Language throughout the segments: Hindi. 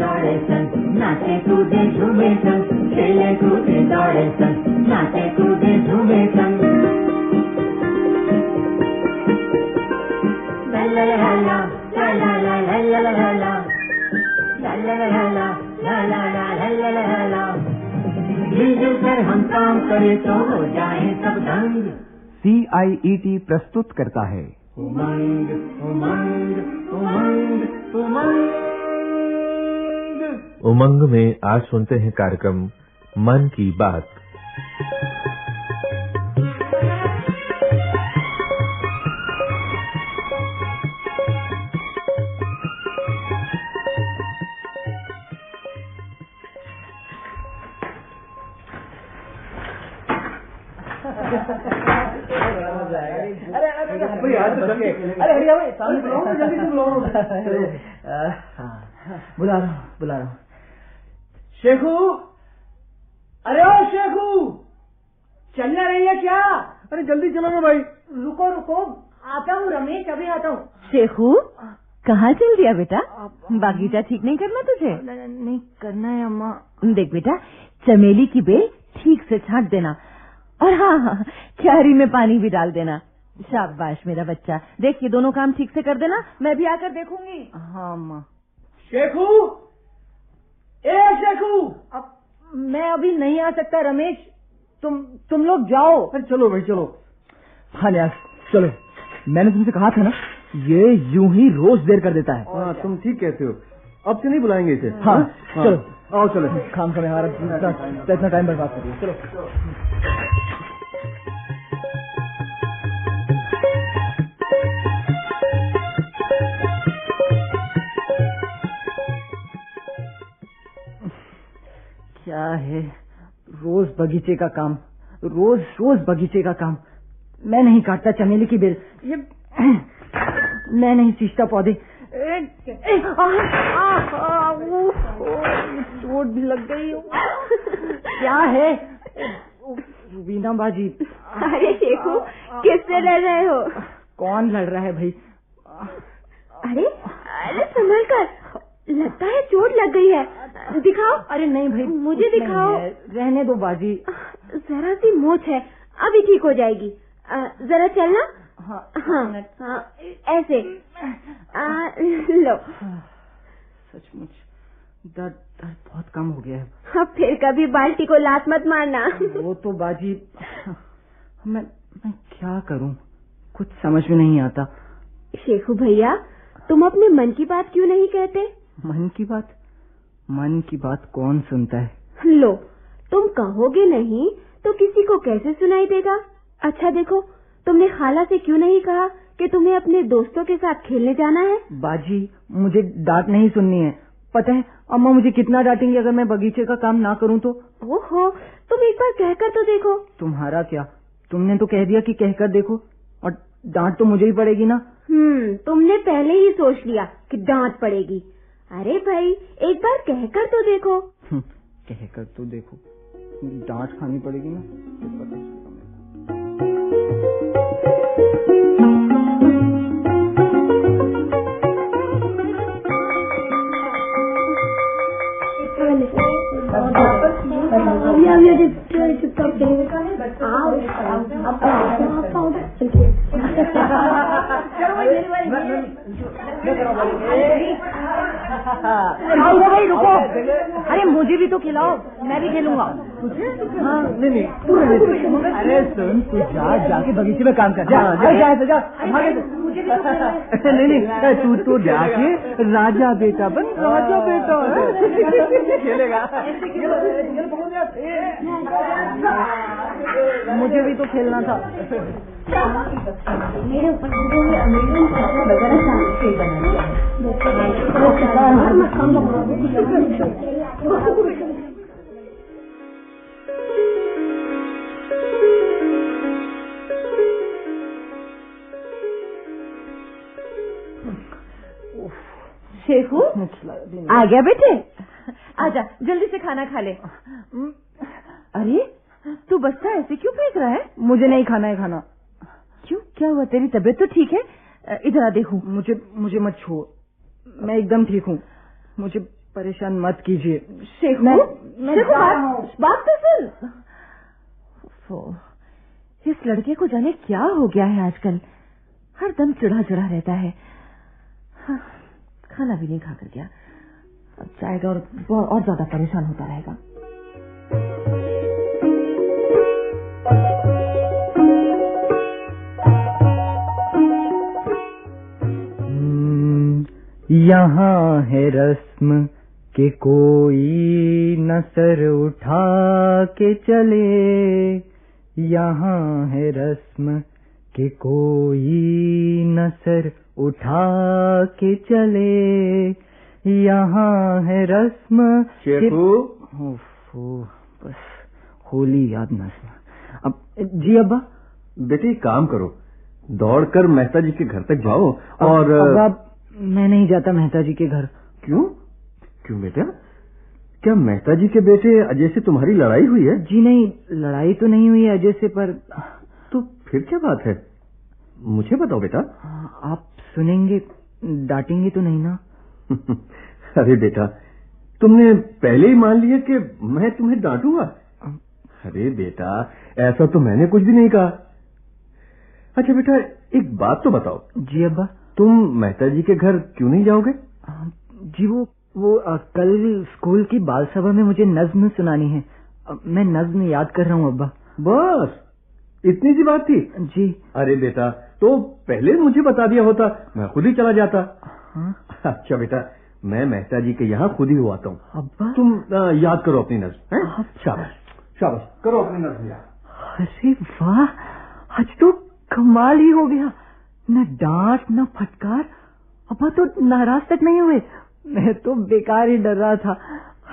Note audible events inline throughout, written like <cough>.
दौड़े सन नाचे दौड़े सन नाचे कूदे हम काम करें तो जाए सब दंग सी आई ई टी प्रस्तुत करता है। उमंग उमंग उमंग उमंग उमंग में आज सुनते हैं कार्यक्रम मन की बात। अरे हरिया भाई सामने बुलाओ जल्दी से बुलाओ बुला रहा हूँ बुला रहा हूँ शेखू अरे ओ शेखू चलना रही है क्या अरे जल्दी चलो ना भाई रुको रुको आता हूँ रमेश अभी आता हूँ शेखू कहाँ चल दिया बेटा? बागीचा ठीक नहीं करना तुझे? नहीं करना है अम्मा। देख बेटा चमेली की बेल ठीक से छाट देना। और हाँ हाँ क्यारी में पानी भी डाल देना। शाबाश मेरा बच्चा। देख ये दोनों काम ठीक से कर देना। मैं भी आकर देखूँगी। हाँ अम्मा शेखू! ए शेखू! अब मैं अभी नहीं आ सकता रमेश। तुम तुम लोग जाओ। अरे चलो भाई चलो। हाँ यार चलो। मैंने तुमसे कहा था ना ये यूँ ही रोज देर कर देता है। हाँ तुम ठीक कहते हो। अब से नहीं बुलाएँगे इसे? हाँ चलो। आओ चलो। खाम खाने हमारा इतना इतना टाइम बर्बाद करिए चलो। क्या है? रोज बगीचे का काम। रोज रोज बगीचे का काम। मैं नहीं काटता चमेली की बेल। ये <clears throat> मैं नहीं सींचता पौधे। चोट भी लग गई क्या है वीना बाजी अरे शेखू किससे लड़ रहे हो? कौन लड़ रहा है भाई? अरे अरे संभल कर। लगता है चोट लग गई है। दिखाओ। अरे नहीं भाई मुझे दिखाओ। रहने दो बाजी। जरा सी मोच है। अभी ठीक हो जाएगी। जरा चलना। हाँ हाँ हाँ ऐसे। आ, <laughs> लो। सचमुच दर्द दर्द बहुत कम हो गया है। अब फिर कभी बाल्टी को लात मत मारना। <laughs> वो तो बाजी मैं मैं क्या करूँ? कुछ समझ में नहीं आता। शेखू भैया तुम अपने मन की बात क्यों नहीं कहते? मन की बात? मन की बात कौन सुनता है? लो तुम कहोगे नहीं तो किसी को कैसे सुनाई देगा? अच्छा देखो तुमने खाला से क्यों नहीं कहा? कि तुम्हें अपने दोस्तों के साथ खेलने जाना है? बाजी मुझे डांट नहीं सुननी है। पता है अम्मा मुझे कितना डांटेंगी अगर मैं बगीचे का काम ना करूँ तो? ओहो तुम एक बार कहकर तो देखो। तुम्हारा क्या? तुमने तो कह दिया कि कहकर देखो। और डांट तो मुझे ही पड़ेगी ना? हम्म तुमने पहले ही सोच लिया कि डांट पड़ेगी। अरे भाई एक बार कहकर तो देखो। हम्म, कहकर तो देखो। डांट खानी पड़ेगी ना? रुको भाई रुको। अरे मुझे भी तो खिलाओ मैं भी खेलूँगा। हाँ नहीं नहीं तू अरे सुन तू जा जाके बगीचे में काम कर जा जा जा जा, जा तू। <laughs> नहीं नहीं तू तो जाके राजा बेटा बन राजा बेटा खेलेगा। मुझे भी तो खेलना था। शेखू आ गया बेटे? आजा जल्दी से खाना खा ले। अरे तू बच्चा ऐसे क्यों फेंक रहा है? मुझे नहीं खाना है खाना। क्यों हुआ? तेरी तबीयत तो ठीक है? इधर आ देखूँ। मुझे मुझे मत छुओ मैं एकदम ठीक हूँ। मुझे परेशान मत कीजिए। शेखू मैं- मैं शेखू बात बात तो सुन। इस लड़के को जाने क्या हो गया है आजकल? हर दम चिढ़ा चिढ़ा रहता है। हाँ, खाना भी नहीं खाकर गया। अब जाएगा और और ज़्यादा परेशान होता रहेगा। यहाँ है रस्म के कोई न सर उठा के चले। यहाँ है रस्म के कोई न सर उठा के चले। यहाँ है रस्म शेखू? बस होली याद न अब जी अब्बा? बेटे काम करो। दौड़कर मेहता जी के घर तक जाओ और अब्बा मैं नहीं जाता मेहता जी के घर। क्यों? क्यों बेटा? क्या मेहता जी के बेटे अजय से तुम्हारी लड़ाई हुई है? जी नहीं लड़ाई तो नहीं हुई अजय से पर तो फिर क्या बात है? मुझे बताओ बेटा। आप सुनेंगे डांटेंगे तो नहीं ना? <laughs> अरे बेटा तुमने पहले ही मान लिया कि मैं तुम्हें डांटूँगा। अरे बेटा ऐसा तो मैंने कुछ भी नहीं कहा। अच्छा बेटा एक बात तो बताओ। जी अब्बा। तुम मेहता जी के घर क्यों नहीं जाओगे? जी वो वो अ, कल स्कूल की बाल सभा में मुझे नज्म सुनानी है। अ, मैं नज्म याद कर रहा हूँ अब्बा। बस इतनी सी बात थी? जी। अरे बेटा तो पहले मुझे बता दिया होता मैं खुद ही चला जाता। हाँ? अच्छा बेटा मैं मेहता जी के यहाँ खुद ही हुआ हूँ। अब्बा? तुम अ, याद करो अपनी नज्म? शाबाश शाबाश करो अपनी नज्म याद। अरे वाह आज तो कमाल ही हो गया। न डांट न फटकार अब्बा तो नाराज़ तक नहीं हुए। मैं तो बेकार ही डर रहा था।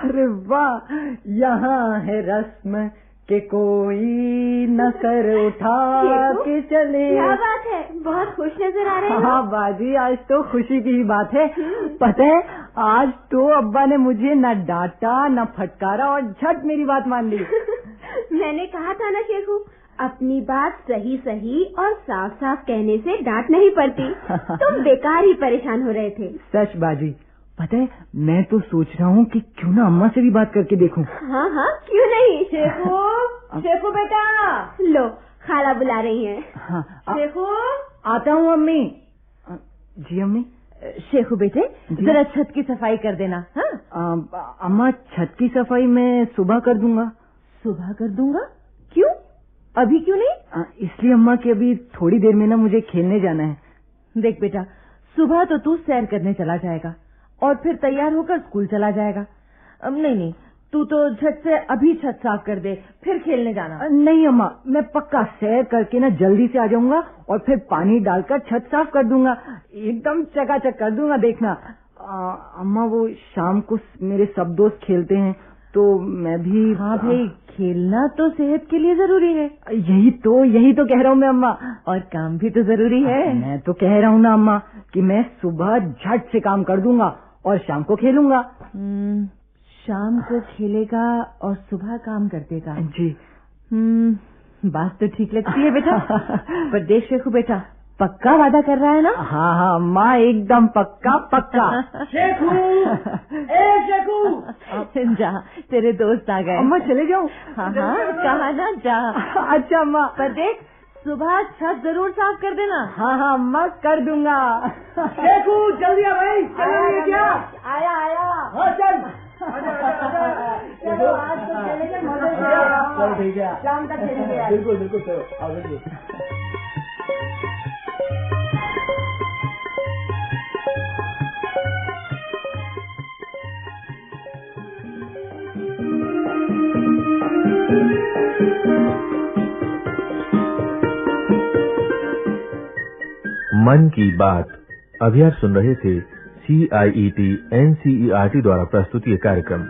अरे वाह यहाँ है रस्म के कोई न कर उठा के चले। क्या बात है? बहुत खुश नज़र आ रहे हो। हाँ बाजी आज तो खुशी की ही बात है। पता है आज तो अब्बा ने मुझे न डांटा न फटकारा और झट मेरी बात मान ली। <laughs> मैंने कहा था ना शेखू अपनी बात सही सही और साफ़ साफ़ कहने से डांट नहीं पड़ती। <laughs> तुम बेकार ही परेशान हो रहे थे। सच बाजी पता है मैं तो सोच रहा हूँ कि क्यों ना अम्मा से भी बात करके देखूँ। हाँ हाँ क्यों नहीं? <laughs> शेखू शेखो बेटा। लो खाला बुला रही है। हाँ आ, शेखू। आता हूँ अम्मी। जी अम्मी। शेखो बेटे जरा छत की सफ़ाई कर देना हाँ। अम्मा छत की सफ़ाई मैं सुबह कर दूँगा। सुबह कर दूँगा? अभी क्यों नहीं? इसलिए अम्मा कि अभी थोड़ी देर में ना मुझे खेलने जाना है। देख बेटा सुबह तो तू सैर करने चला जाएगा और फिर तैयार होकर स्कूल चला जाएगा। अब नहीं नहीं तू तो झट से अभी छत साफ़ कर दे फिर खेलने जाना। नहीं अम्मा मैं पक्का सैर करके ना जल्दी से आ जाऊँगा और फिर पानी डालकर छत साफ़ कर दूँगा। एकदम चकाचक कर दूँगा देखना। अ, अम्मा वो शाम को मेरे सब दोस्त खेलते हैं। तो मैं भी हाँ भाई खेलना तो सेहत के लिए ज़रूरी है। यही तो यही तो कह रहा हूँ मैं अम्मा। और काम भी तो ज़रूरी है। मैं तो कह रहा हूँ ना अम्मा कि मैं सुबह झट से काम कर दूँगा और शाम को खेलूँगा। हम्म, शाम को खेलेगा और सुबह काम कर देगा। जी। हम्म, बात तो ठीक लगती है बेटा। <laughs> पर देख देखो बेटा पक्का वादा कर रहा है ना? हाँ हाँ अम्मा एकदम पक्का पक्का। <laughs> शेखू ए शेखू जा तेरे दोस्त आ गए। अम्मा चले जाऊँ हाँ हाँ कहा ना जा। अच्छा अम्मा। पर देख सुबह छत ज़रूर साफ़ कर देना। हाँ हाँ अम्मा कर दूँगा। शेखू जल्दी आ भाई। चलो क्या? आया आया। हाँ चल। चलो आज तो खेलेंगे मज़े है शाम तक खेलेंगे बिल्कुल बिल्कुल चलो मन की बात। अभी आप सुन रहे थे C I E T N C E R T द्वारा प्रस्तुत ये कार्यक्रम।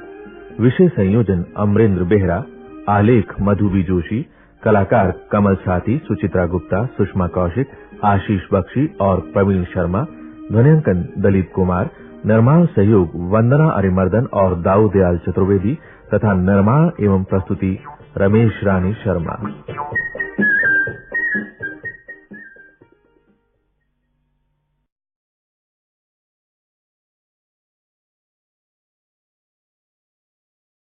विषय संयोजन अमरेंद्र बेहरा, आलेख मधुबी जोशी, कलाकार कमल साथी, सुचित्रा गुप्ता, सुषमा कौशिक, आशीष बख्शी और प्रवीण शर्मा, ध्वनियांकन दलीप कुमार निर्माण सहयोग वंदना अरिमर्दन और दाऊ दयाल चतुर्वेदी तथा निर्माण एवं प्रस्तुति रमेश रानी शर्मा।